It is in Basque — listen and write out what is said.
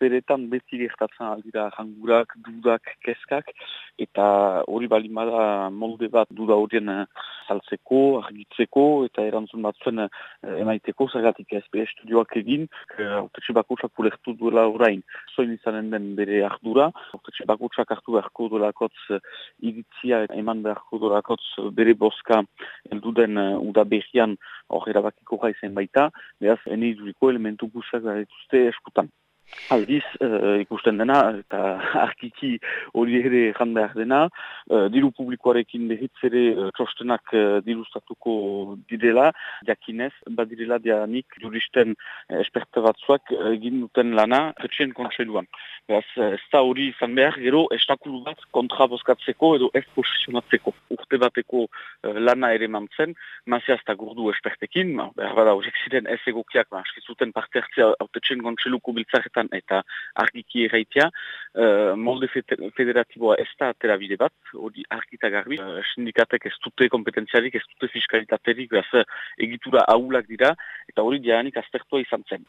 beretan beti gertatzen aldira jangurak, dudak, keskak, eta hori balimada molde bat duda horien saltzeko, argitzeko, eta erantzun bat zuen emaiteko, zergatik SB estudioak egin, autetxe bakutsak ulertu duela orain, zoin izanen den bere ardura, autetxe bakutsak hartu beharko duelakotz iritzia eman beharko duelakotz bere boska elduden uda behian hor erabakiko gaizen baita, behaz, ene iduriko elementu guzak da dituzte eskutan. Aldiz, uh, ikusten dena, eta arkiki hori ere jandeak dena, uh, diru publikoarekin behitz ere uh, trostenak uh, dirustatuko direla, jakinez, badirela dianik juristen esperte batzuak egin duten lana retxen kontseiluan. Beraz, ez da hori izan behar, gero, estakulu bat kontra boskatzeko edo ez posizionatzeko. Urte bateko lana ere mantzen, mazia ez gurdu espertekin, ma, behar bada horiek ziren ez egokiak, ma, eskizuten parte hartzea autetxen kontseiluko biltzaretan eta argiki erraitea, uh, molde federatiboa ez da atera bide bat, hori argita garbi, uh, sindikatek ez dute kompetentzialik, ez dute fiskalitaterik, egitura ahulak dira, eta hori dianik aztertua izan zen.